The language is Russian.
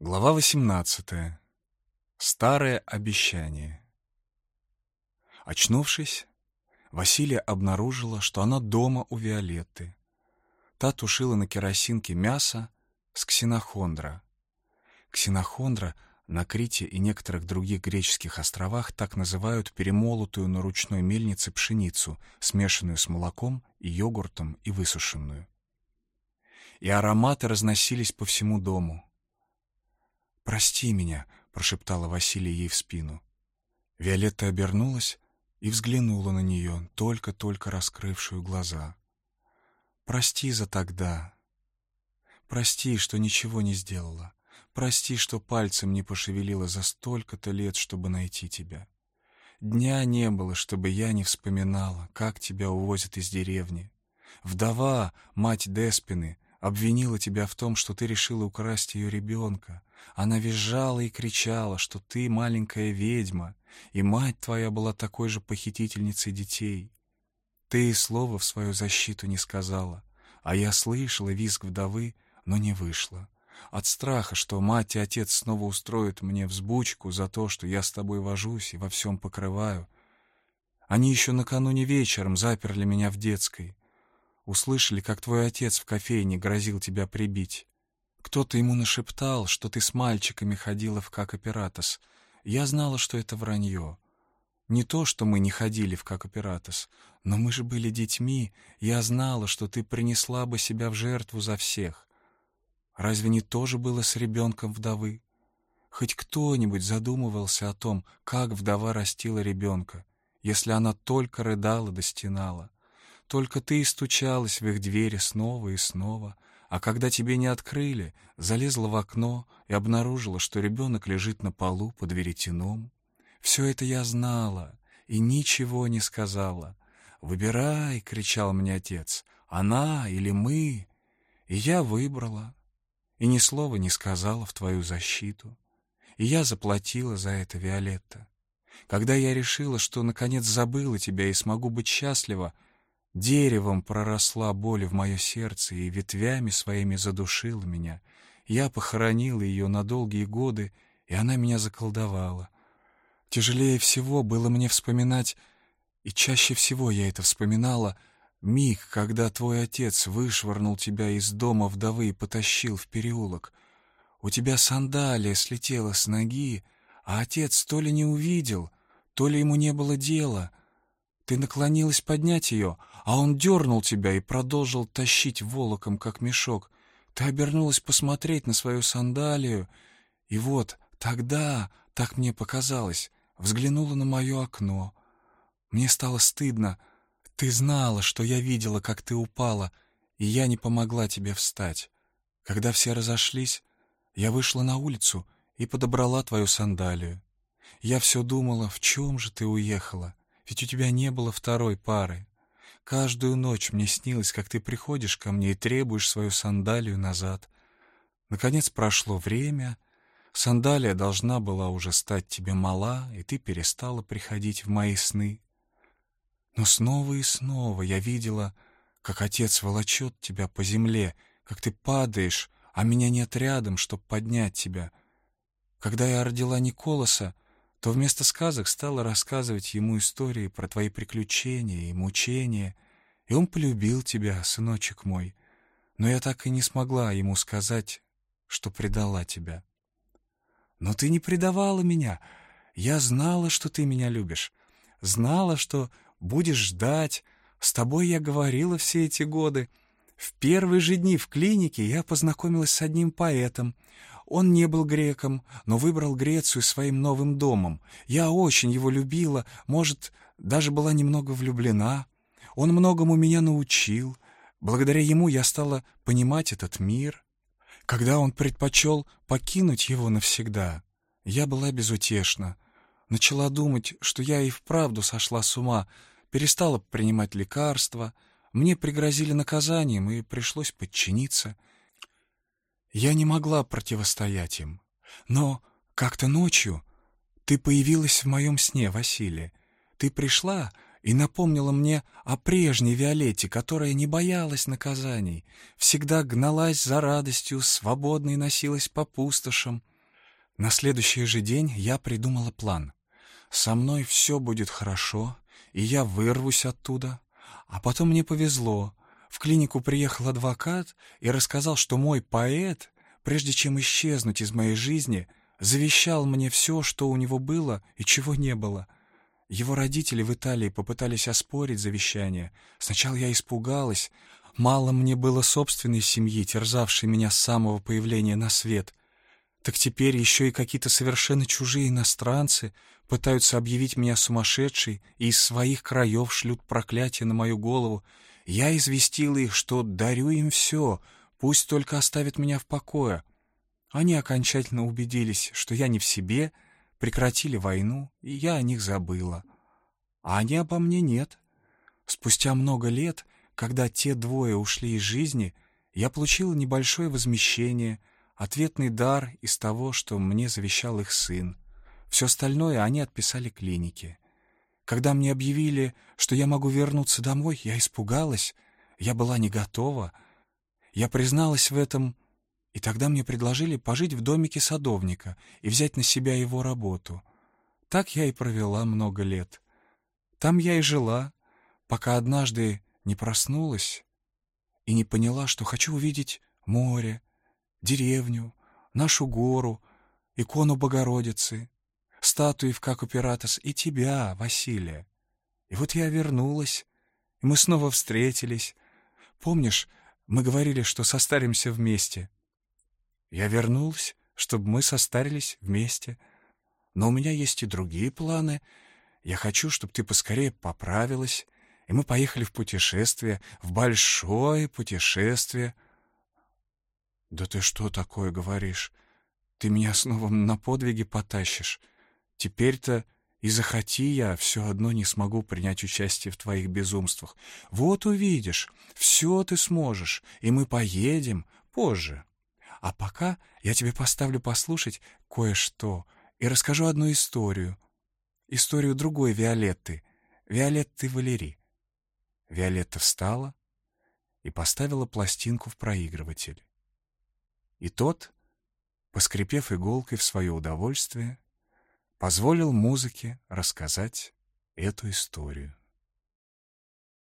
Глава 18. Старое обещание. Очнувшись, Василия обнаружила, что она дома у Виолетты. Та тушила на керосинке мясо с ксенохондра. Ксенохондра на Крите и некоторых других греческих островах так называют перемолотую на ручной мельнице пшеницу, смешанную с молоком и йогуртом и высушенную. И ароматы разносились по всему дому. «Прости меня», — прошептала Василия ей в спину. Виолетта обернулась и взглянула на нее, только-только раскрывшую глаза. «Прости за тогда. Прости, что ничего не сделала. Прости, что пальцем не пошевелила за столько-то лет, чтобы найти тебя. Дня не было, чтобы я не вспоминала, как тебя увозят из деревни. Вдова, мать Деспины, обвинила тебя в том, что ты решила украсть ее ребенка. Она визжала и кричала, что ты маленькая ведьма, и мать твоя была такой же похитительницей детей. Ты и слова в свою защиту не сказала, а я слышала визг вдовы, но не вышла. От страха, что мать и отец снова устроят мне взбучку за то, что я с тобой вожусь и во всем покрываю. Они еще накануне вечером заперли меня в детской. Услышали, как твой отец в кофейне грозил тебя прибить. Кто-то ему нашептал, что ты с мальчиками ходила в Какоператос. Я знала, что это вранье. Не то, что мы не ходили в Какоператос, но мы же были детьми. Я знала, что ты принесла бы себя в жертву за всех. Разве не то же было с ребенком вдовы? Хоть кто-нибудь задумывался о том, как вдова растила ребенка, если она только рыдала да стенала. Только ты и стучалась в их двери снова и снова, а когда тебе не открыли, залезла в окно и обнаружила, что ребенок лежит на полу под веретеном. Все это я знала и ничего не сказала. «Выбирай!» — кричал мне отец. «Она или мы?» И я выбрала, и ни слова не сказала в твою защиту. И я заплатила за это, Виолетта. Когда я решила, что наконец забыла тебя и смогу быть счастлива, Деревом проросла боль в мое сердце и ветвями своими задушила меня. Я похоронил ее на долгие годы, и она меня заколдовала. Тяжелее всего было мне вспоминать, и чаще всего я это вспоминала, миг, когда твой отец вышвырнул тебя из дома вдовы и потащил в переулок. У тебя сандалия слетела с ноги, а отец то ли не увидел, то ли ему не было дела — ты наклонилась поднять ее, а он дернул тебя и продолжил тащить волоком, как мешок. Ты обернулась посмотреть на свою сандалию, и вот тогда, так мне показалось, взглянула на мое окно. Мне стало стыдно. Ты знала, что я видела, как ты упала, и я не помогла тебе встать. Когда все разошлись, я вышла на улицу и подобрала твою сандалию. Я все думала, в чем же ты уехала. Ведь у тебя не было второй пары. Каждую ночь мне снилось, как ты приходишь ко мне и требуешь свою сандалию назад. Наконец прошло время, сандалия должна была уже стать тебе мала, и ты перестала приходить в мои сны. Но снова и снова я видела, как отец волочет тебя по земле, как ты падаешь, а меня нет рядом, чтоб поднять тебя. Когда я родила Николаса, то вместо сказок стала рассказывать ему истории про твои приключения и мучения, и он полюбил тебя, сыночек мой. Но я так и не смогла ему сказать, что предала тебя. Но ты не предавала меня. Я знала, что ты меня любишь. Знала, что будешь ждать. С тобой я говорила все эти годы. В первые же дни в клинике я познакомилась с одним поэтом — он не был греком, но выбрал Грецию своим новым домом. Я очень его любила, может, даже была немного влюблена. Он многому меня научил. Благодаря ему я стала понимать этот мир. Когда он предпочел покинуть его навсегда, я была безутешна. Начала думать, что я и вправду сошла с ума, перестала принимать лекарства. Мне пригрозили наказанием, и пришлось подчиниться — я не могла противостоять им. Но как-то ночью ты появилась в моем сне, Василий. Ты пришла и напомнила мне о прежней Виолетте, которая не боялась наказаний, всегда гналась за радостью, свободно и носилась по пустошам. На следующий же день я придумала план. Со мной все будет хорошо, и я вырвусь оттуда. А потом мне повезло. В клинику приехал адвокат и рассказал, что мой поэт, прежде чем исчезнуть из моей жизни, завещал мне все, что у него было и чего не было — его родители в Италии попытались оспорить завещание. Сначала я испугалась. Мало мне было собственной семьи, терзавшей меня с самого появления на свет. Так теперь еще и какие-то совершенно чужие иностранцы пытаются объявить меня сумасшедшей и из своих краев шлют проклятие на мою голову. Я известила их, что дарю им все, пусть только оставят меня в покое. Они окончательно убедились, что я не в себе — прекратили войну, и я о них забыла. А они обо мне нет. Спустя много лет, когда те двое ушли из жизни, я получила небольшое возмещение, ответный дар из того, что мне завещал их сын. Все остальное они отписали клинике. Когда мне объявили, что я могу вернуться домой, я испугалась, я была не готова. Я призналась в этом и тогда мне предложили пожить в домике садовника и взять на себя его работу. Так я и провела много лет. Там я и жила, пока однажды не проснулась и не поняла, что хочу увидеть море, деревню, нашу гору, икону Богородицы, статуи в Каку Пиратос и тебя, Василия. И вот я вернулась, и мы снова встретились. Помнишь, мы говорили, что состаримся вместе. Я вернулась, чтобы мы состарились вместе. Но у меня есть и другие планы. Я хочу, чтобы ты поскорее поправилась, и мы поехали в путешествие, в большое путешествие. Да ты что такое говоришь? Ты меня снова на подвиги потащишь. Теперь-то и захоти я, все одно не смогу принять участие в твоих безумствах. Вот увидишь, все ты сможешь, и мы поедем позже. А пока я тебе поставлю послушать кое-что и расскажу одну историю. Историю другой Виолетты, Виолетты Валери. Виолетта встала и поставила пластинку в проигрыватель. И тот, поскрипев иголкой в свое удовольствие, позволил музыке рассказать эту историю.